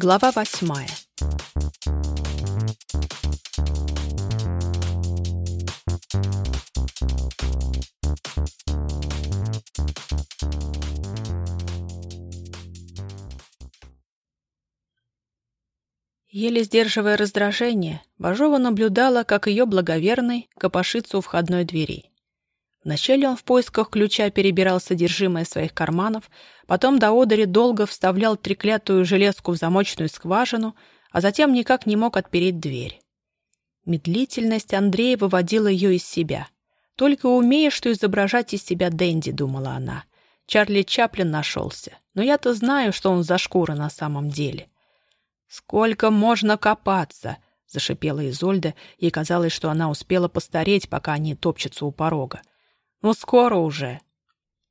Глава восьмая. Еле сдерживая раздражение, Бажова наблюдала, как ее благоверный копошится у входной двери. Вначале он в поисках ключа перебирал содержимое своих карманов, потом до одери долго вставлял треклятую железку в замочную скважину, а затем никак не мог отпереть дверь. Медлительность Андрея выводила ее из себя. «Только умеешь, что изображать из себя Дэнди», — думала она. Чарли Чаплин нашелся. Но я-то знаю, что он за шкура на самом деле. «Сколько можно копаться?» — зашипела Изольда. Ей казалось, что она успела постареть, пока они топчутся у порога. «Ну, скоро уже».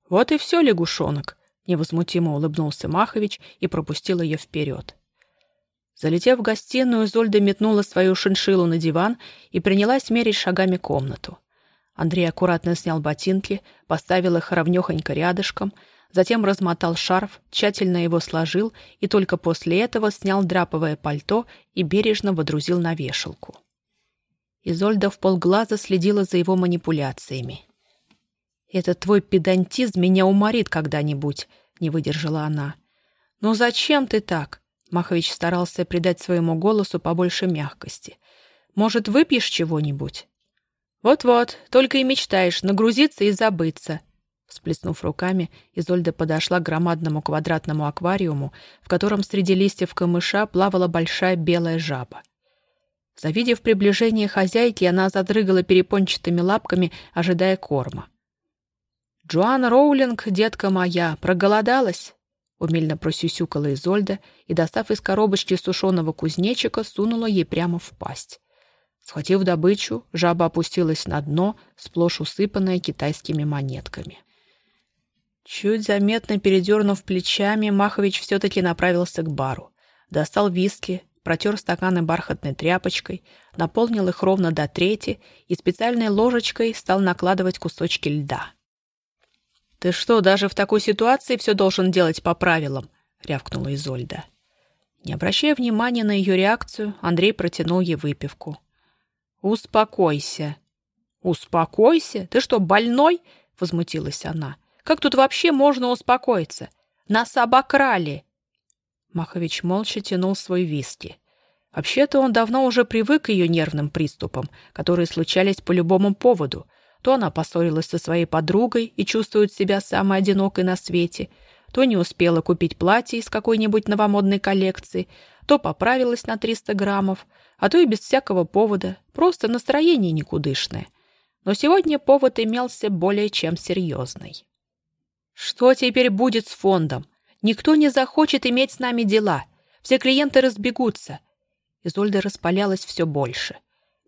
«Вот и все, лягушонок», — невозмутимо улыбнулся Махович и пропустил ее вперед. Залетев в гостиную, Изольда метнула свою шиншилу на диван и принялась мерить шагами комнату. Андрей аккуратно снял ботинки, поставил их ровнёхонько рядышком — затем размотал шарф, тщательно его сложил и только после этого снял драповое пальто и бережно водрузил на вешалку. Изольда в полглаза следила за его манипуляциями. «Этот твой педантизм меня уморит когда-нибудь», — не выдержала она. «Ну зачем ты так?» — Махович старался придать своему голосу побольше мягкости. «Может, выпьешь чего-нибудь?» «Вот-вот, только и мечтаешь нагрузиться и забыться», Всплеснув руками, Изольда подошла к громадному квадратному аквариуму, в котором среди листьев камыша плавала большая белая жаба. Завидев приближение хозяйки, она задрыгала перепончатыми лапками, ожидая корма. «Джоан Роулинг, детка моя, проголодалась?» Умельно просюсюкала Изольда и, достав из коробочки сушеного кузнечика, сунула ей прямо в пасть. Схватив добычу, жаба опустилась на дно, сплошь усыпанное китайскими монетками. Чуть заметно передернув плечами, Махович все-таки направился к бару. Достал виски, протер стаканы бархатной тряпочкой, наполнил их ровно до трети и специальной ложечкой стал накладывать кусочки льда. «Ты что, даже в такой ситуации все должен делать по правилам?» — рявкнула Изольда. Не обращая внимания на ее реакцию, Андрей протянул ей выпивку. «Успокойся». «Успокойся? Ты что, больной?» — возмутилась она. Как тут вообще можно успокоиться? Нас обокрали!» Махович молча тянул свой виски. Вообще-то он давно уже привык к ее нервным приступам, которые случались по любому поводу. То она поссорилась со своей подругой и чувствует себя самой одинокой на свете, то не успела купить платье из какой-нибудь новомодной коллекции, то поправилась на 300 граммов, а то и без всякого повода, просто настроение никудышное. Но сегодня повод имелся более чем серьезный. Что теперь будет с фондом? Никто не захочет иметь с нами дела. Все клиенты разбегутся. Изольда распалялась все больше.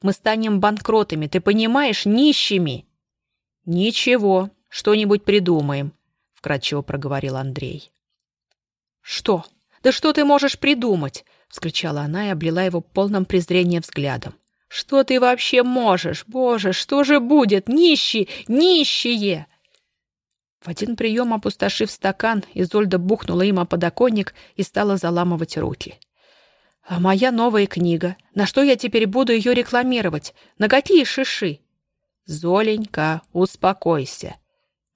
Мы станем банкротами, ты понимаешь, нищими. Ничего, что-нибудь придумаем, вкратчиво проговорил Андрей. Что? Да что ты можешь придумать? вскричала она и облила его полным презрением взглядом. Что ты вообще можешь? Боже, что же будет? Нищие, нищие! В один прием, опустошив стакан, Изольда бухнула им о подоконник и стала заламывать руки. «А моя новая книга? На что я теперь буду ее рекламировать? На какие шиши?» «Золенька, успокойся!»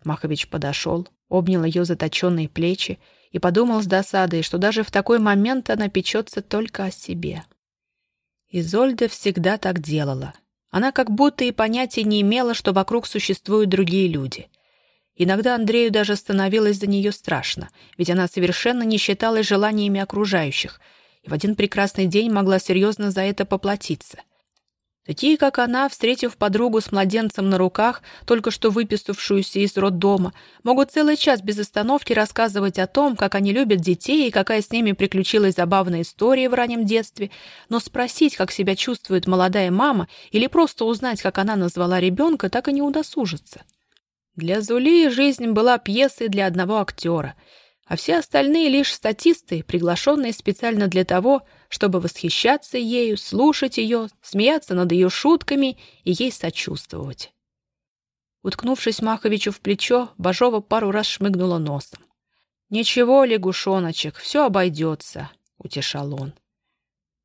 Махович подошел, обнял ее заточенные плечи и подумал с досадой, что даже в такой момент она печется только о себе. Изольда всегда так делала. Она как будто и понятия не имела, что вокруг существуют другие люди — Иногда Андрею даже становилось за нее страшно, ведь она совершенно не считалась желаниями окружающих и в один прекрасный день могла серьезно за это поплатиться. Такие, как она, встретив подругу с младенцем на руках, только что выписавшуюся из роддома, могут целый час без остановки рассказывать о том, как они любят детей и какая с ними приключилась забавная история в раннем детстве, но спросить, как себя чувствует молодая мама, или просто узнать, как она назвала ребенка, так и не удосужится. Для Зули жизнь была пьесой для одного актера, а все остальные лишь статисты, приглашенные специально для того, чтобы восхищаться ею, слушать ее, смеяться над ее шутками и ей сочувствовать. Уткнувшись Маховичу в плечо, Бажова пару раз шмыгнула носом. «Ничего, лягушоночек, все обойдется», — утешал он.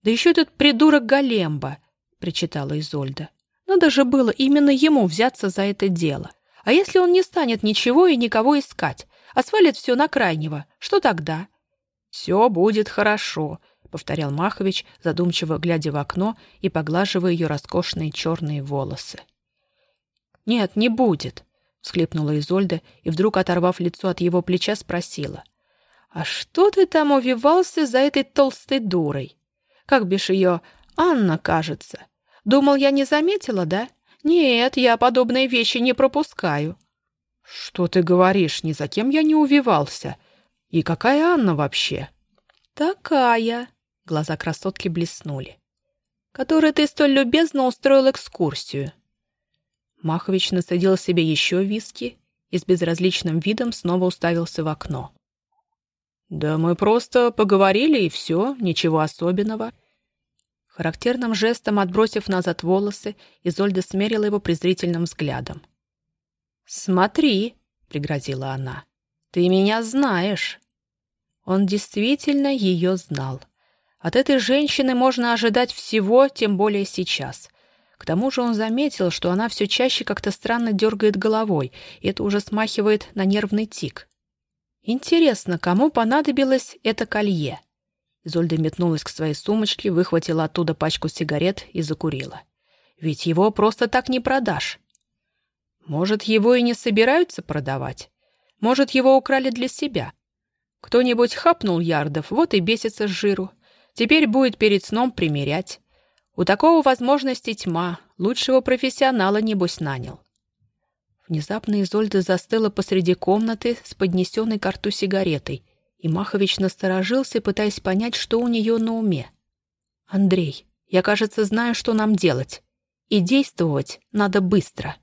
«Да еще этот придурок Галемба!» — причитала Изольда. «Надо же было именно ему взяться за это дело. А если он не станет ничего и никого искать, а свалит все на крайнего, что тогда?» «Все будет хорошо», — повторял Махович, задумчиво глядя в окно и поглаживая ее роскошные черные волосы. «Нет, не будет», — всхлипнула Изольда и, вдруг оторвав лицо от его плеча, спросила. «А что ты там увивался за этой толстой дурой? Как бишь ее? Анна, кажется. Думал, я не заметила, да? Нет, я подобные вещи не пропускаю». «Что ты говоришь? Ни за кем я не увивался. И какая Анна вообще?» «Такая», — глаза красотки блеснули, «которой ты столь любезно устроил экскурсию». Махович насадил себе еще виски и с безразличным видом снова уставился в окно. «Да мы просто поговорили, и все, ничего особенного». Характерным жестом отбросив назад волосы, Изольда смерила его презрительным взглядом. «Смотри», — пригрозила она, — «ты меня знаешь». Он действительно ее знал. От этой женщины можно ожидать всего, тем более сейчас. К тому же он заметил, что она все чаще как-то странно дергает головой, и это уже смахивает на нервный тик. Интересно, кому понадобилось это колье? Зольда метнулась к своей сумочке, выхватила оттуда пачку сигарет и закурила. Ведь его просто так не продашь. Может, его и не собираются продавать? Может, его украли для себя? Кто-нибудь хапнул ярдов, вот и бесится с жиру. Теперь будет перед сном примерять. У такого возможности тьма. Лучшего профессионала, небось, нанял. Внезапно Изольда застыла посреди комнаты с поднесенной к рту сигаретой, и Махович насторожился, пытаясь понять, что у нее на уме. «Андрей, я, кажется, знаю, что нам делать. И действовать надо быстро».